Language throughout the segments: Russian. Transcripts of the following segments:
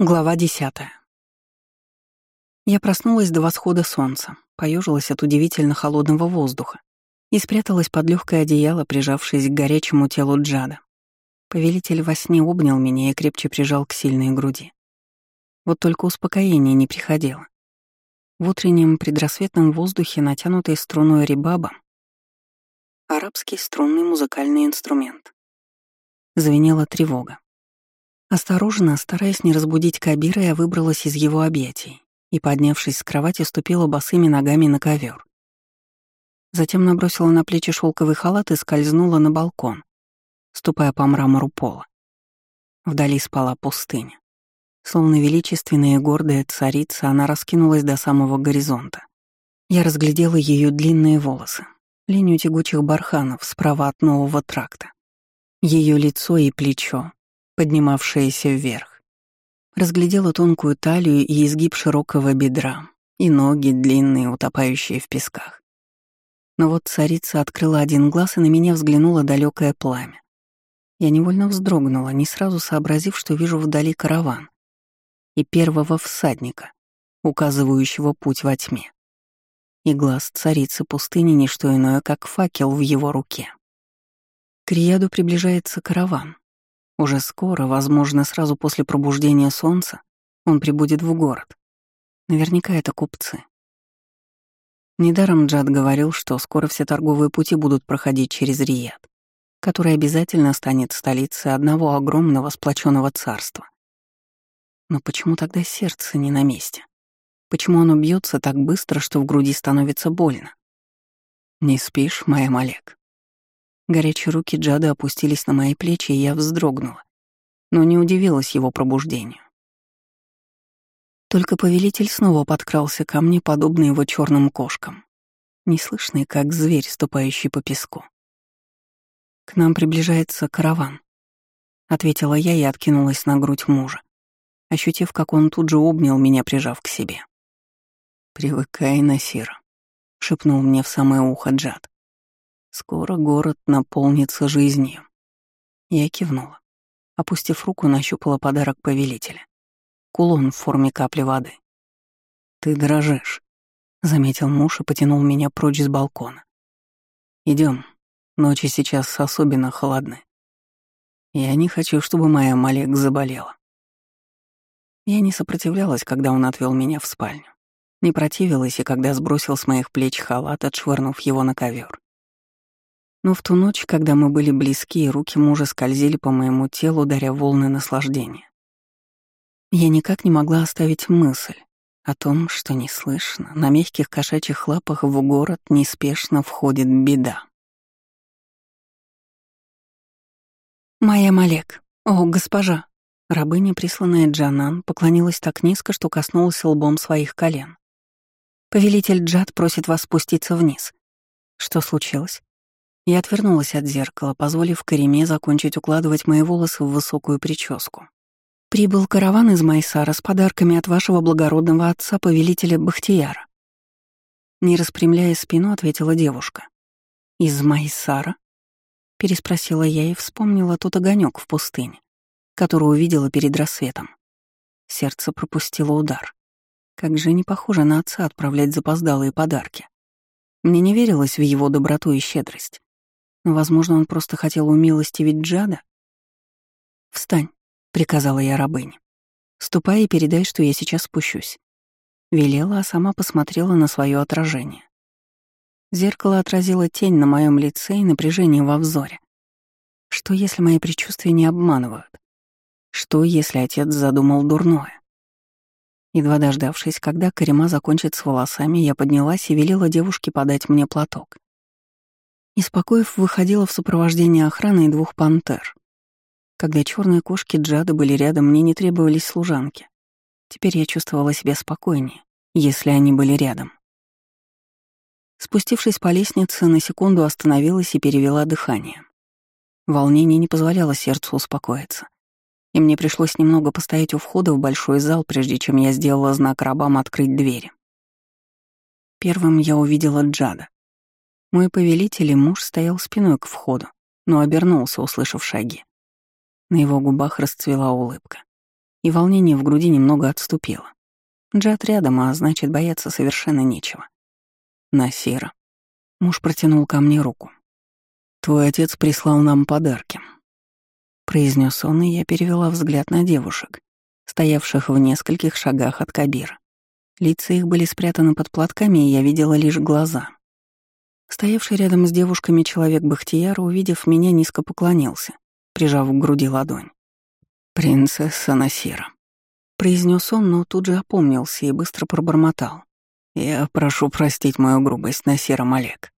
Глава десятая. Я проснулась до восхода солнца, поежилась от удивительно холодного воздуха и спряталась под легкое одеяло, прижавшись к горячему телу Джада. Повелитель во сне обнял меня и крепче прижал к сильной груди. Вот только успокоение не приходило. В утреннем предрассветном воздухе, натянутой струной рибаба, арабский струнный музыкальный инструмент, звенела тревога. Осторожно, стараясь не разбудить Кабира, я выбралась из его объятий и, поднявшись с кровати, ступила босыми ногами на ковер. Затем набросила на плечи шелковый халат и скользнула на балкон, ступая по мрамору пола. Вдали спала пустыня. Словно величественная и гордая царица, она раскинулась до самого горизонта. Я разглядела ее длинные волосы, линию тягучих барханов справа от нового тракта, ее лицо и плечо, поднимавшаяся вверх. Разглядела тонкую талию и изгиб широкого бедра, и ноги длинные, утопающие в песках. Но вот царица открыла один глаз, и на меня взглянуло далекое пламя. Я невольно вздрогнула, не сразу сообразив, что вижу вдали караван и первого всадника, указывающего путь во тьме. И глаз царицы пустыни — не иное, как факел в его руке. К Рияду приближается караван, уже скоро, возможно, сразу после пробуждения солнца, он прибудет в город. Наверняка это купцы. Недаром Джад говорил, что скоро все торговые пути будут проходить через Рияд, который обязательно станет столицей одного огромного сплоченного царства. Но почему тогда сердце не на месте? Почему оно бьется так быстро, что в груди становится больно? «Не спишь, моя Малек?» Горячие руки Джада опустились на мои плечи, и я вздрогнула, но не удивилась его пробуждению. Только повелитель снова подкрался ко мне, подобно его черным кошкам, неслышный, как зверь, ступающий по песку. «К нам приближается караван», — ответила я и откинулась на грудь мужа, ощутив, как он тут же обнял меня, прижав к себе. «Привыкай, Насира», — шепнул мне в самое ухо Джад. Скоро город наполнится жизнью. Я кивнула. Опустив руку, нащупала подарок повелителя. Кулон в форме капли воды. «Ты дрожишь», — заметил муж и потянул меня прочь с балкона. Идем. Ночи сейчас особенно холодны. Я не хочу, чтобы моя Малек заболела. Я не сопротивлялась, когда он отвел меня в спальню. Не противилась и когда сбросил с моих плеч халат, отшвырнув его на ковер. Но в ту ночь, когда мы были близки, руки мужа скользили по моему телу, даря волны наслаждения. Я никак не могла оставить мысль о том, что неслышно, на мягких кошачьих лапах в город неспешно входит беда. «Моя Малек! О, госпожа!» Рабыня, присланная Джанан, поклонилась так низко, что коснулась лбом своих колен. «Повелитель Джад просит вас спуститься вниз. Что случилось?» Я отвернулась от зеркала, позволив Кариме закончить укладывать мои волосы в высокую прическу. «Прибыл караван из Майсара с подарками от вашего благородного отца, повелителя Бахтияра». Не распрямляя спину, ответила девушка. «Из Майсара?» Переспросила я и вспомнила тот огонек в пустыне, который увидела перед рассветом. Сердце пропустило удар. Как же не похоже на отца отправлять запоздалые подарки. Мне не верилось в его доброту и щедрость. Но, возможно, он просто хотел умилостивить Джада? «Встань», — приказала я рабыне. «Ступай и передай, что я сейчас спущусь». Велела, а сама посмотрела на свое отражение. Зеркало отразило тень на моем лице и напряжение во взоре. Что, если мои предчувствия не обманывают? Что, если отец задумал дурное? Едва дождавшись, когда Карима закончит с волосами, я поднялась и велела девушке подать мне платок. Испокоев выходила в сопровождении охраны и двух пантер. Когда черные кошки Джада были рядом, мне не требовались служанки. Теперь я чувствовала себя спокойнее, если они были рядом. Спустившись по лестнице, на секунду остановилась и перевела дыхание. Волнение не позволяло сердцу успокоиться, и мне пришлось немного постоять у входа в большой зал, прежде чем я сделала знак рабам открыть двери. Первым я увидела Джада. Мой повелитель и муж стоял спиной к входу, но обернулся, услышав шаги. На его губах расцвела улыбка, и волнение в груди немного отступило. Джад рядом, а значит, бояться совершенно нечего. Насира. Муж протянул ко мне руку. «Твой отец прислал нам подарки», — произнес он, и я перевела взгляд на девушек, стоявших в нескольких шагах от Кабира. Лица их были спрятаны под платками, и я видела лишь глаза. Стоявший рядом с девушками человек Бахтияра, увидев меня, низко поклонился, прижав к груди ладонь. «Принцесса Насира», — произнес он, но тут же опомнился и быстро пробормотал. «Я прошу простить мою грубость, Насира Малек».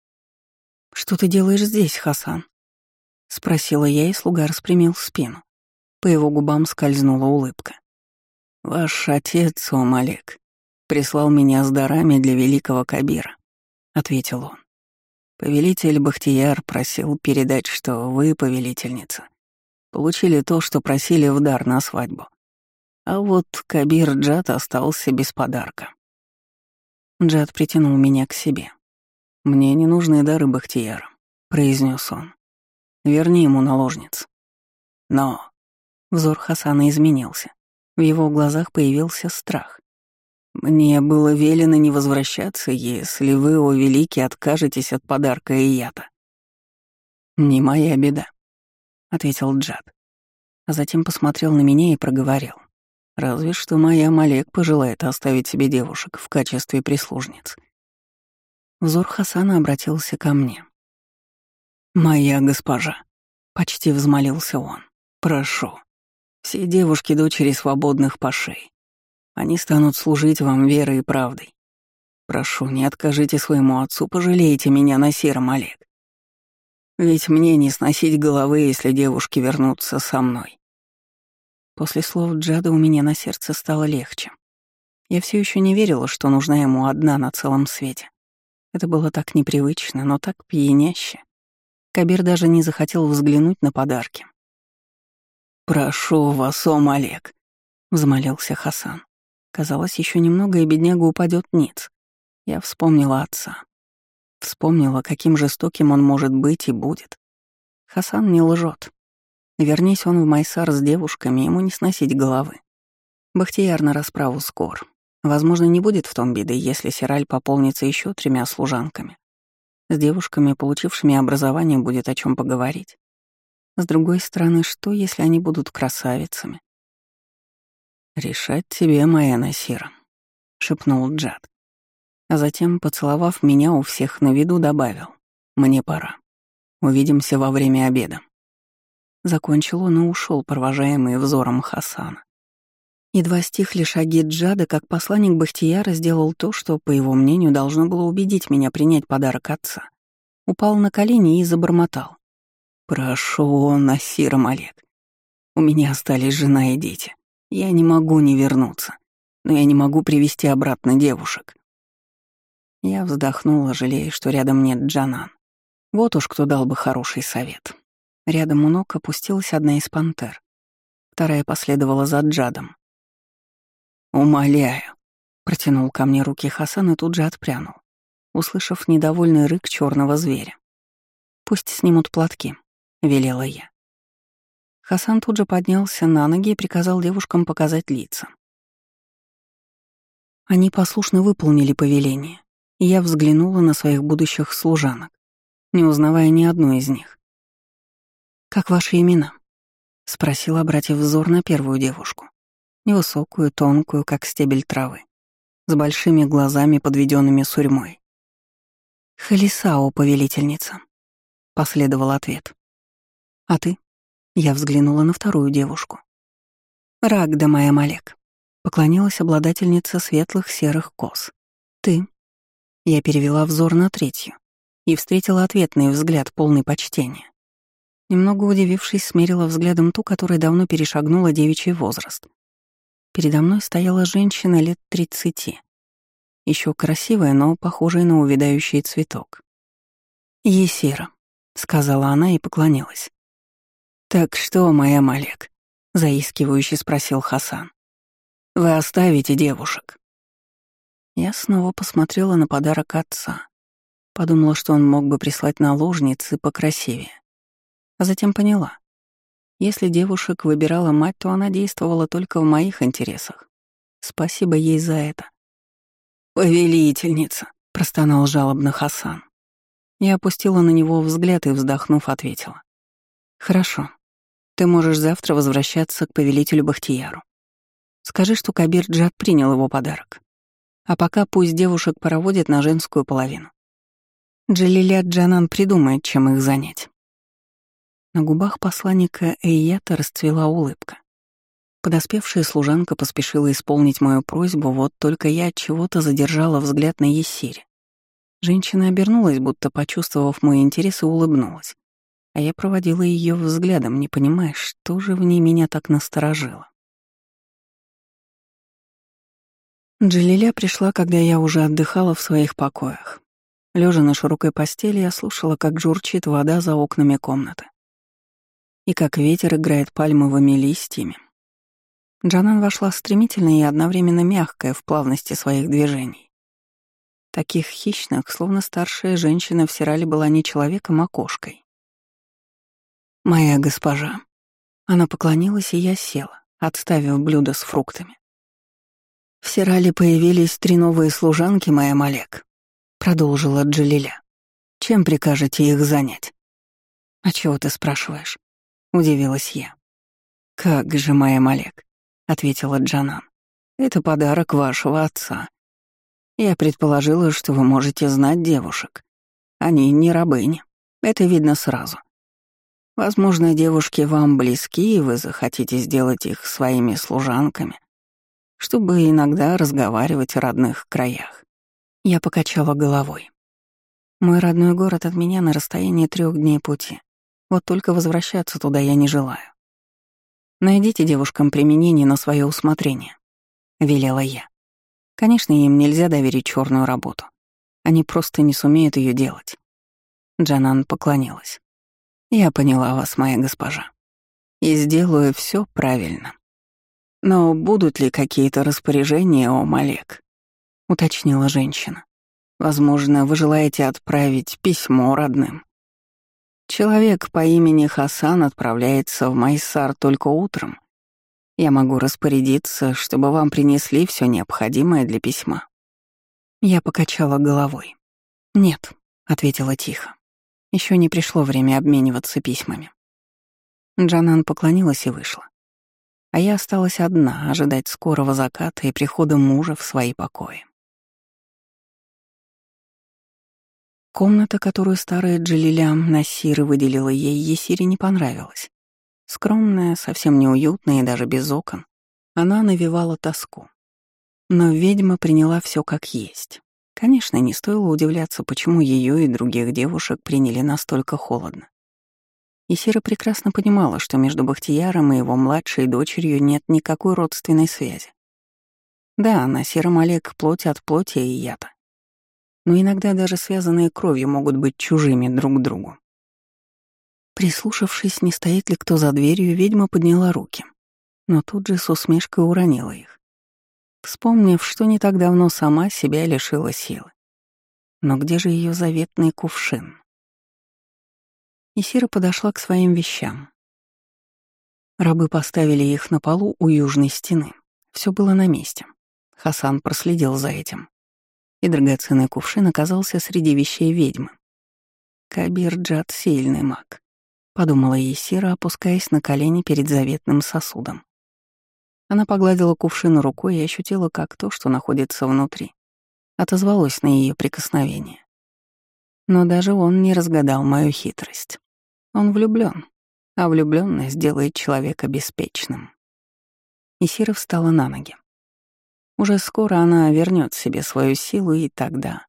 «Что ты делаешь здесь, Хасан?» — спросила я, и слуга распрямил спину. По его губам скользнула улыбка. «Ваш отец, о Малек, прислал меня с дарами для великого Кабира», — ответил он. «Повелитель Бахтияр просил передать, что вы, повелительница, получили то, что просили в дар на свадьбу. А вот Кабир Джад остался без подарка». Джад притянул меня к себе. «Мне не нужны дары Бахтияра», — произнес он. «Верни ему наложниц». Но взор Хасана изменился. В его глазах появился страх. «Мне было велено не возвращаться, если вы, о великий, откажетесь от подарка Ията». «Не моя беда», — ответил Джад. А затем посмотрел на меня и проговорил. «Разве что моя Малек пожелает оставить себе девушек в качестве прислужниц». Взор Хасана обратился ко мне. «Моя госпожа», — почти взмолился он, — «прошу, все девушки — дочери свободных пашей. Они станут служить вам верой и правдой. Прошу, не откажите своему отцу, пожалейте меня на сером Олег. Ведь мне не сносить головы, если девушки вернутся со мной. После слов Джада у меня на сердце стало легче. Я все еще не верила, что нужна ему одна на целом свете. Это было так непривычно, но так пьяняще. Кабир даже не захотел взглянуть на подарки. «Прошу вас, о Олег», — взмолился Хасан. Казалось, еще немного, и бедняга упадет ниц. Я вспомнила отца. Вспомнила, каким жестоким он может быть и будет. Хасан не лжет. Вернись он в Майсар с девушками, ему не сносить головы. Бахтияр на расправу скор. Возможно, не будет в том беды, если Сираль пополнится еще тремя служанками. С девушками, получившими образование, будет о чем поговорить. С другой стороны, что, если они будут красавицами? «Решать тебе, моя Насира», — шепнул Джад. А затем, поцеловав меня у всех на виду, добавил. «Мне пора. Увидимся во время обеда». Закончил он и ушел, провожаемый взором Хасана. Едва стихли шаги Джада, как посланник Бахтияра сделал то, что, по его мнению, должно было убедить меня принять подарок отца. Упал на колени и забормотал. «Прошу, Насир Малек. У меня остались жена и дети. Я не могу не вернуться, но я не могу привести обратно девушек. Я вздохнула, жалея, что рядом нет Джанан. Вот уж кто дал бы хороший совет. Рядом у ног опустилась одна из пантер. Вторая последовала за Джадом. «Умоляю», — протянул ко мне руки Хасан и тут же отпрянул, услышав недовольный рык черного зверя. «Пусть снимут платки», — велела я. Хасан тут же поднялся на ноги и приказал девушкам показать лица. Они послушно выполнили повеление, и я взглянула на своих будущих служанок, не узнавая ни одной из них. «Как ваши имена?» — спросила, обратив взор на первую девушку. Невысокую, тонкую, как стебель травы, с большими глазами, подведенными сурьмой. «Халисао, повелительница», — последовал ответ. «А ты?» Я взглянула на вторую девушку. «Рагда моя Малек», — поклонилась обладательница светлых серых кос. «Ты?» Я перевела взор на третью и встретила ответный взгляд, полный почтения. Немного удивившись, смерила взглядом ту, которая давно перешагнула девичий возраст. Передо мной стояла женщина лет тридцати. Еще красивая, но похожая на увядающий цветок. «Есира», — сказала она и поклонилась. «Так что, моя Малек?» — заискивающе спросил Хасан. «Вы оставите девушек?» Я снова посмотрела на подарок отца. Подумала, что он мог бы прислать наложницы покрасивее. А затем поняла. Если девушек выбирала мать, то она действовала только в моих интересах. Спасибо ей за это. «Повелительница», — простонал жалобно Хасан. Я опустила на него взгляд и, вздохнув, ответила. «Хорошо. Ты можешь завтра возвращаться к повелителю Бахтияру. Скажи, что Кабир Джад принял его подарок. А пока пусть девушек проводит на женскую половину. Джалиля Джанан придумает, чем их занять». На губах посланника Эйята расцвела улыбка. Подоспевшая служанка поспешила исполнить мою просьбу, вот только я от чего-то задержала взгляд на Ессире. Женщина обернулась, будто почувствовав мой интерес, и улыбнулась. А я проводила ее взглядом, не понимая, что же в ней меня так насторожило. Джалиля пришла, когда я уже отдыхала в своих покоях. Лежа на широкой постели, я слушала, как журчит вода за окнами комнаты. И как ветер играет пальмовыми листьями. Джанан вошла стремительно и одновременно мягкая в плавности своих движений. Таких хищных, словно старшая женщина в Сирале была не человеком, а кошкой. «Моя госпожа». Она поклонилась, и я села, отставив блюдо с фруктами. «В Сирале появились три новые служанки, моя Малек», — продолжила Джалиля. «Чем прикажете их занять?» «А чего ты спрашиваешь?» — удивилась я. «Как же, моя Малек», — ответила Джанан. «Это подарок вашего отца. Я предположила, что вы можете знать девушек. Они не рабыни. Это видно сразу. Возможно, девушки вам близки, и вы захотите сделать их своими служанками, чтобы иногда разговаривать о родных краях. Я покачала головой. Мой родной город от меня на расстоянии трех дней пути. Вот только возвращаться туда я не желаю. Найдите девушкам применение на свое усмотрение, велела я. Конечно, им нельзя доверить черную работу. Они просто не сумеют ее делать. Джанан поклонилась. Я поняла вас, моя госпожа. И сделаю все правильно. Но будут ли какие-то распоряжения, о Малек? Уточнила женщина. Возможно, вы желаете отправить письмо родным. Человек по имени Хасан отправляется в Майсар только утром. Я могу распорядиться, чтобы вам принесли все необходимое для письма. Я покачала головой. Нет, ответила тихо. Еще не пришло время обмениваться письмами. Джанан поклонилась и вышла. А я осталась одна, ожидать скорого заката и прихода мужа в свои покои. Комната, которую старая Джалиля Насиры выделила ей, Есире не понравилась. Скромная, совсем неуютная и даже без окон, она навевала тоску. Но ведьма приняла все как есть. Конечно, не стоило удивляться, почему ее и других девушек приняли настолько холодно. И Сира прекрасно понимала, что между Бахтияром и его младшей дочерью нет никакой родственной связи. Да, она Сира Малек плоть от плоти и ята. Но иногда даже связанные кровью могут быть чужими друг другу. Прислушавшись, не стоит ли кто за дверью, ведьма подняла руки, но тут же с усмешкой уронила их вспомнив, что не так давно сама себя лишила силы. Но где же ее заветный кувшин? Исира подошла к своим вещам. Рабы поставили их на полу у южной стены. Все было на месте. Хасан проследил за этим. И драгоценный кувшин оказался среди вещей ведьмы. Кабир Джад — сильный маг, — подумала Исира, опускаясь на колени перед заветным сосудом. Она погладила кувшин рукой и ощутила, как то, что находится внутри, отозвалось на ее прикосновение. Но даже он не разгадал мою хитрость. Он влюблен, а влюбленность делает человека беспечным. И Сира встала на ноги. Уже скоро она вернет себе свою силу, и тогда...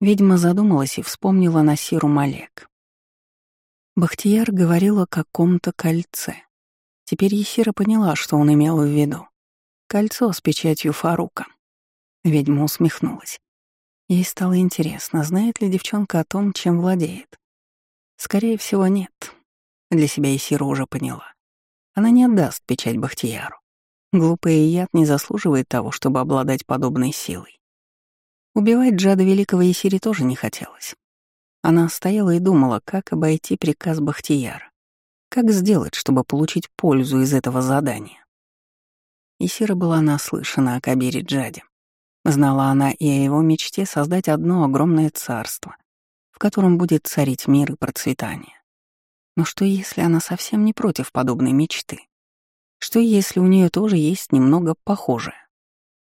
Ведьма задумалась и вспомнила на Сиру Малек. Бахтияр говорил о каком-то кольце. Теперь Есира поняла, что он имел в виду. Кольцо с печатью Фарука. Ведьма усмехнулась. Ей стало интересно, знает ли девчонка о том, чем владеет. Скорее всего, нет. Для себя Есира уже поняла. Она не отдаст печать Бахтияру. Глупый яд не заслуживает того, чтобы обладать подобной силой. Убивать Джада Великого Есири тоже не хотелось. Она стояла и думала, как обойти приказ Бахтияра Как сделать, чтобы получить пользу из этого задания? Исира была наслышана о Кабире Джаде. Знала она и о его мечте создать одно огромное царство, в котором будет царить мир и процветание. Но что если она совсем не против подобной мечты? Что если у нее тоже есть немного похожее?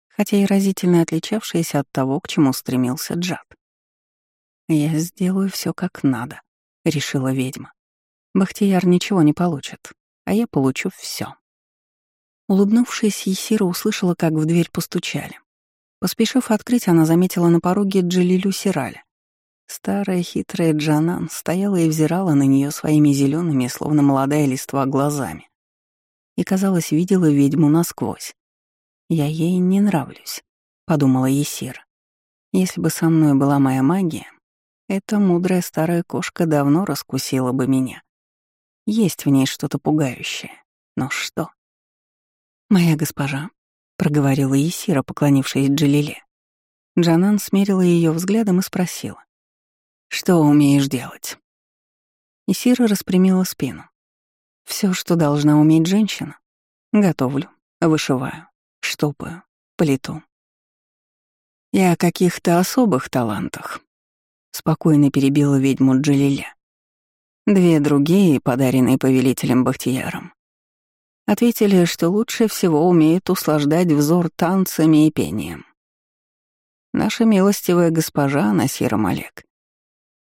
хотя и разительно отличавшееся от того, к чему стремился Джад. «Я сделаю все как надо», — решила ведьма. «Бахтияр ничего не получит, а я получу все. Улыбнувшись, Есира услышала, как в дверь постучали. Поспешив открыть, она заметила на пороге Джилилю Сираля. Старая хитрая Джанан стояла и взирала на нее своими зелеными, словно молодая листва, глазами. И, казалось, видела ведьму насквозь. «Я ей не нравлюсь», — подумала Есир. «Если бы со мной была моя магия, эта мудрая старая кошка давно раскусила бы меня. Есть в ней что-то пугающее. Но что?» «Моя госпожа», — проговорила Есира, поклонившись Джалиле. Джанан смерила ее взглядом и спросила. «Что умеешь делать?» Исира распрямила спину. Все, что должна уметь женщина. Готовлю, вышиваю, штопаю, плиту. И о каких-то особых талантах. Спокойно перебила ведьму Джалиля. Две другие, подаренные повелителем Бахтияром, ответили, что лучше всего умеют услаждать взор танцами и пением. Наша милостивая госпожа Насира Малек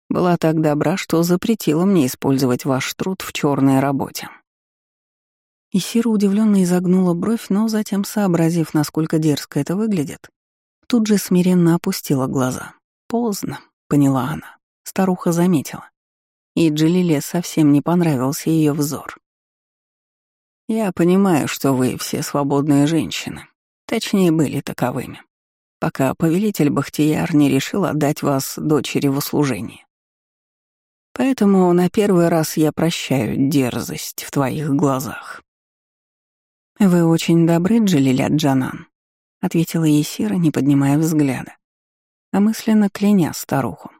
была так добра, что запретила мне использовать ваш труд в черной работе. И Сира удивленно изогнула бровь, но затем, сообразив, насколько дерзко это выглядит, тут же смиренно опустила глаза. «Поздно», — поняла она. Старуха заметила. И Джилиле совсем не понравился ее взор. «Я понимаю, что вы все свободные женщины. Точнее, были таковыми. Пока повелитель Бахтияр не решил отдать вас дочери в услужение. Поэтому на первый раз я прощаю дерзость в твоих глазах. «Вы очень добры, Джалиля Джанан», — ответила Есира, не поднимая взгляда, а мысленно кляня старуху.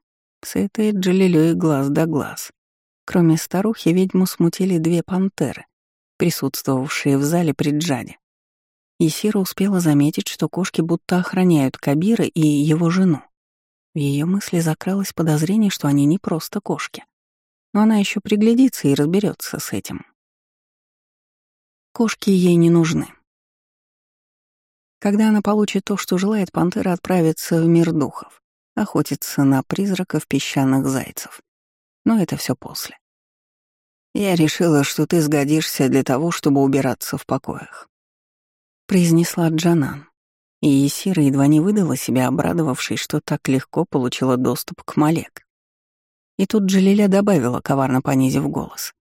С этой Джалилёй глаз да глаз. Кроме старухи, ведьму смутили две пантеры, присутствовавшие в зале при Джаде. Есира успела заметить, что кошки будто охраняют Кабира и его жену. В ее мысли закралось подозрение, что они не просто кошки. Но она еще приглядится и разберется с этим. Кошки ей не нужны. Когда она получит то, что желает, пантера отправится в мир духов, охотиться на призраков песчаных зайцев. Но это все после. Я решила, что ты сгодишься для того, чтобы убираться в покоях. Произнесла Джанан. И Есира едва не выдала себя, обрадовавшись, что так легко получила доступ к Малек. И тут Джалиля добавила, коварно понизив голос.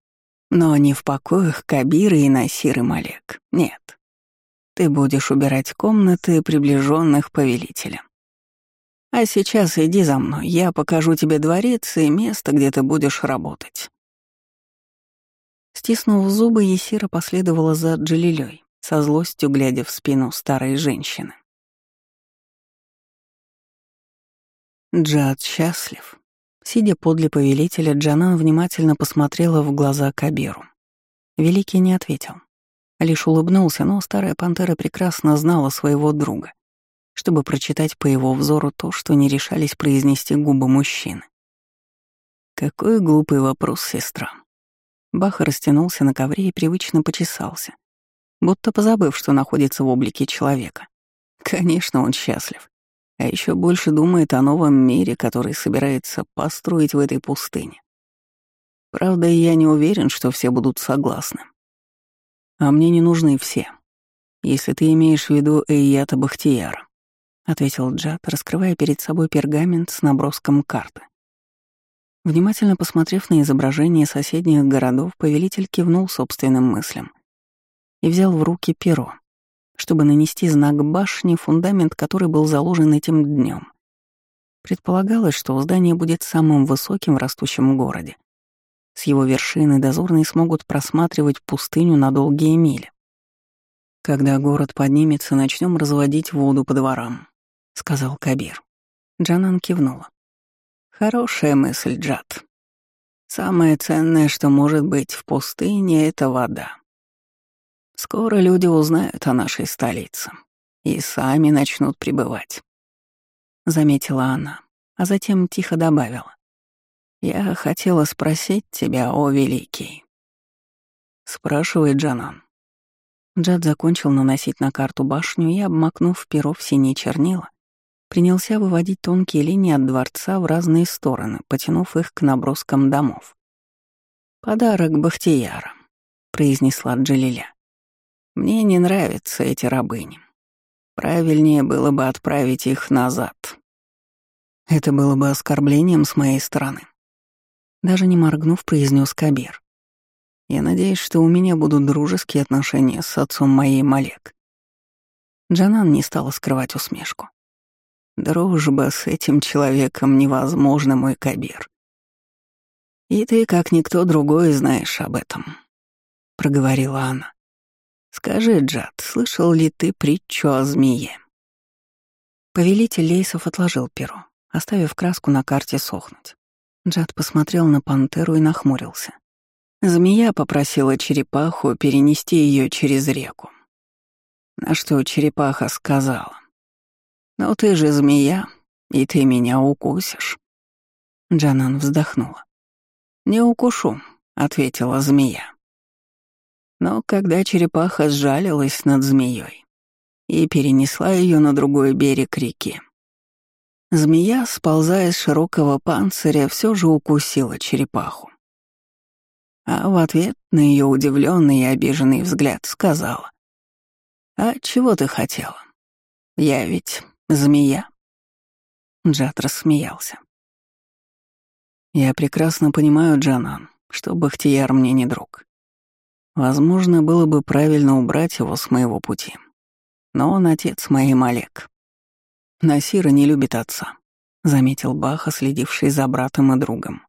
Но не в покоях Кабиры и Насиры Малек. Нет. Ты будешь убирать комнаты приближенных повелителя. А сейчас иди за мной, я покажу тебе дворец и место, где ты будешь работать. Стиснув зубы, Есира последовала за Джалилей, со злостью глядя в спину старой женщины. Джад счастлив, Сидя подле повелителя, Джанан внимательно посмотрела в глаза Кабиру. Великий не ответил. Лишь улыбнулся, но старая пантера прекрасно знала своего друга, чтобы прочитать по его взору то, что не решались произнести губы мужчины. «Какой глупый вопрос, сестра». Баха растянулся на ковре и привычно почесался, будто позабыв, что находится в облике человека. Конечно, он счастлив а еще больше думает о новом мире, который собирается построить в этой пустыне. Правда, я не уверен, что все будут согласны. А мне не нужны все. Если ты имеешь в виду Эйята Бахтияра, — ответил Джад, раскрывая перед собой пергамент с наброском карты. Внимательно посмотрев на изображение соседних городов, повелитель кивнул собственным мыслям и взял в руки перо, чтобы нанести знак башни, фундамент которой был заложен этим днем. Предполагалось, что здание будет самым высоким в растущем городе. С его вершины дозорные смогут просматривать пустыню на долгие мили. «Когда город поднимется, начнем разводить воду по дворам», — сказал Кабир. Джанан кивнула. «Хорошая мысль, Джад. Самое ценное, что может быть в пустыне, — это вода. Скоро люди узнают о нашей столице и сами начнут прибывать. Заметила она, а затем тихо добавила. «Я хотела спросить тебя, о великий». Спрашивает Джанан. Джад закончил наносить на карту башню и, обмакнув перо в синие чернила, принялся выводить тонкие линии от дворца в разные стороны, потянув их к наброскам домов. «Подарок Бахтияра», — произнесла Джалиля. «Мне не нравятся эти рабыни. Правильнее было бы отправить их назад». Это было бы оскорблением с моей стороны. Даже не моргнув, произнес Кабир. Я надеюсь, что у меня будут дружеские отношения с отцом моей Малек. Джанан не стала скрывать усмешку. Дружба с этим человеком невозможна, мой Кабир. И ты, как никто другой, знаешь об этом, — проговорила она. Скажи, Джад, слышал ли ты притчу о змее? Повелитель Лейсов отложил перо, оставив краску на карте сохнуть. Джад посмотрел на пантеру и нахмурился. Змея попросила черепаху перенести ее через реку. На что черепаха сказала. «Но ты же змея, и ты меня укусишь». Джанан вздохнула. «Не укушу», — ответила змея. Но когда черепаха сжалилась над змеей и перенесла ее на другой берег реки, змея, сползая с широкого панциря, все же укусила черепаху. А в ответ на ее удивленный и обиженный взгляд сказала. «А чего ты хотела? Я ведь змея». Джад рассмеялся. «Я прекрасно понимаю, Джанан, что Бахтияр мне не друг. Возможно, было бы правильно убрать его с моего пути. Но он отец моей Малек. Насира не любит отца», — заметил Баха, следивший за братом и другом.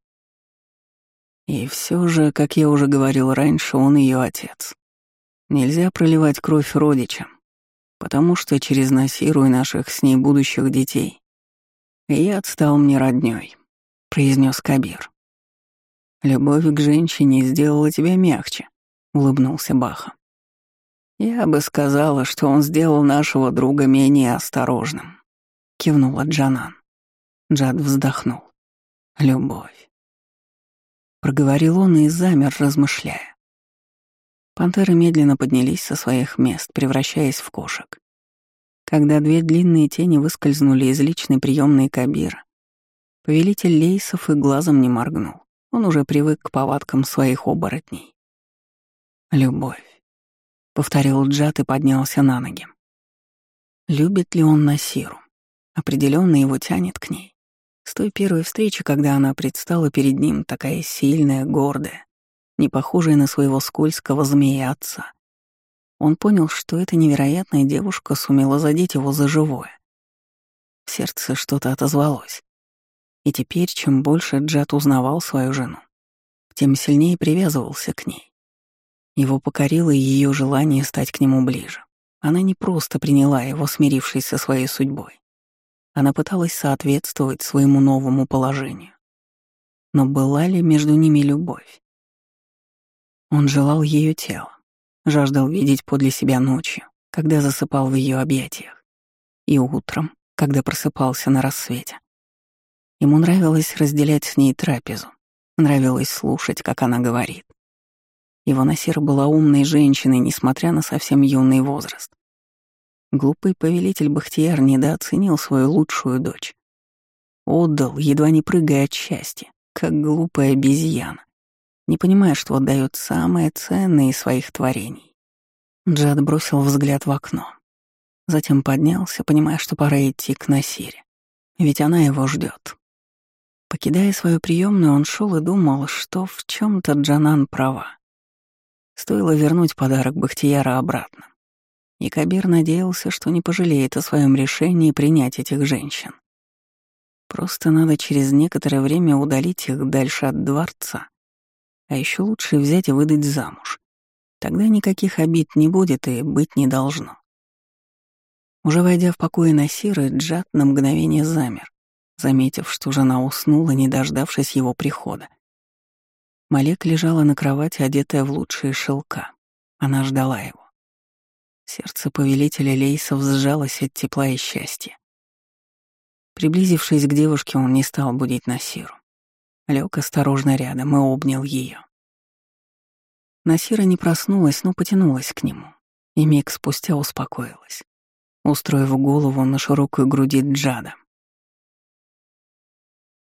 И все же, как я уже говорил раньше, он ее отец. Нельзя проливать кровь родичам, потому что через Насиру и наших с ней будущих детей я отстал мне роднёй, произнес Кабир. Любовь к женщине сделала тебя мягче, улыбнулся Баха. Я бы сказала, что он сделал нашего друга менее осторожным, кивнула Джанан. Джад вздохнул. Любовь. Проговорил он и замер, размышляя. Пантеры медленно поднялись со своих мест, превращаясь в кошек. Когда две длинные тени выскользнули из личной приемной Кабира, повелитель Лейсов и глазом не моргнул. Он уже привык к повадкам своих оборотней. «Любовь», — повторил Джат и поднялся на ноги. Любит ли он Насиру? Определенно его тянет к ней. С той первой встречи, когда она предстала перед ним, такая сильная, гордая, не похожая на своего скользкого змея отца, он понял, что эта невероятная девушка сумела задеть его за живое. В сердце что-то отозвалось. И теперь, чем больше Джад узнавал свою жену, тем сильнее привязывался к ней. Его покорило ее желание стать к нему ближе. Она не просто приняла его, смирившись со своей судьбой. Она пыталась соответствовать своему новому положению. Но была ли между ними любовь? Он желал ее тела, жаждал видеть подле себя ночью, когда засыпал в ее объятиях, и утром, когда просыпался на рассвете. Ему нравилось разделять с ней трапезу, нравилось слушать, как она говорит. Его Насира была умной женщиной, несмотря на совсем юный возраст. Глупый повелитель Бахтияр недооценил свою лучшую дочь. Отдал, едва не прыгая от счастья, как глупая обезьяна, не понимая, что отдает самое ценное из своих творений. Джад бросил взгляд в окно. Затем поднялся, понимая, что пора идти к Насире. Ведь она его ждет. Покидая свою приемную, он шел и думал, что в чем то Джанан права. Стоило вернуть подарок Бахтияра обратно. И Кабир надеялся, что не пожалеет о своем решении принять этих женщин. Просто надо через некоторое время удалить их дальше от дворца. А еще лучше взять и выдать замуж. Тогда никаких обид не будет и быть не должно. Уже войдя в покои Насиры, Джад на мгновение замер, заметив, что жена уснула, не дождавшись его прихода. Малек лежала на кровати, одетая в лучшие шелка. Она ждала его. Сердце повелителя Лейсов сжалось от тепла и счастья. Приблизившись к девушке, он не стал будить Насиру. Лег осторожно рядом и обнял ее. Насира не проснулась, но потянулась к нему, и миг спустя успокоилась, устроив голову на широкой груди Джада.